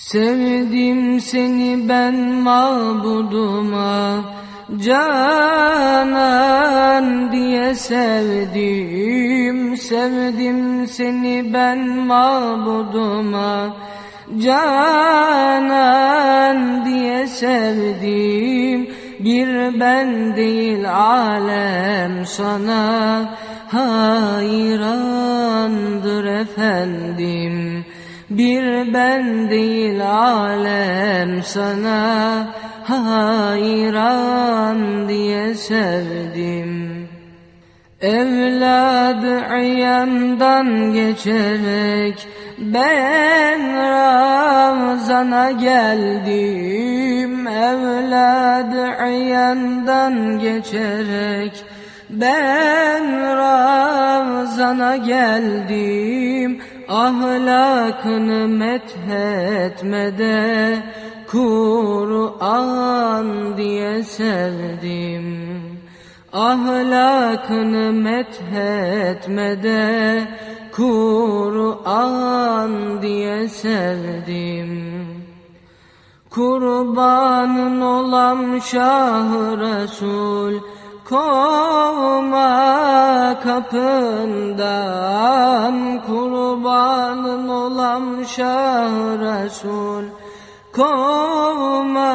Sevdim seni ben mabuduma Canan diye sevdim. Sevdim seni ben mabuduma Canan diye sevdim. Bir ben değil alem sana Hayrandır efendim bir ben değil alem sana hayran diye sevdim. Evladı yandan geçerek ben Ramazan'a geldim. Evladı yandan geçerek ben Ramazan'a geldim Ahlakını methetmede Kur'an diye sevdim. Ahlakını methetmede Kur'an diye sevdim. Kurbanın olan Şah Resul Kovma kapından kurbanın olan Şah Resul. Kovma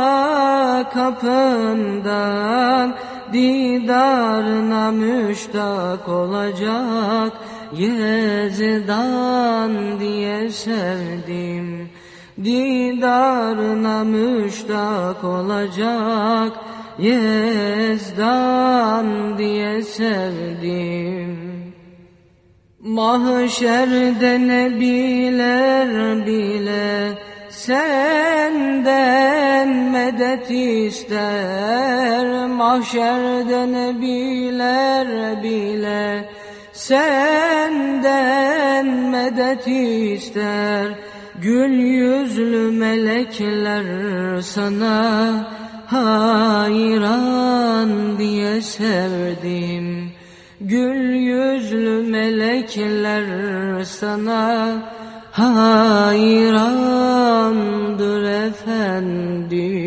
kapından didarına müştak olacak Yezdan diye sevdim. Didarına müştak olacak Yezdan sevdim. Mahşerde nebiler bile Senden medet ister. Mahşerde nebiler bile Senden medet ister. Gül yüzlü melekler sana hayran diye sevdim. Gül yüzlü melekler sana hayrandır efendim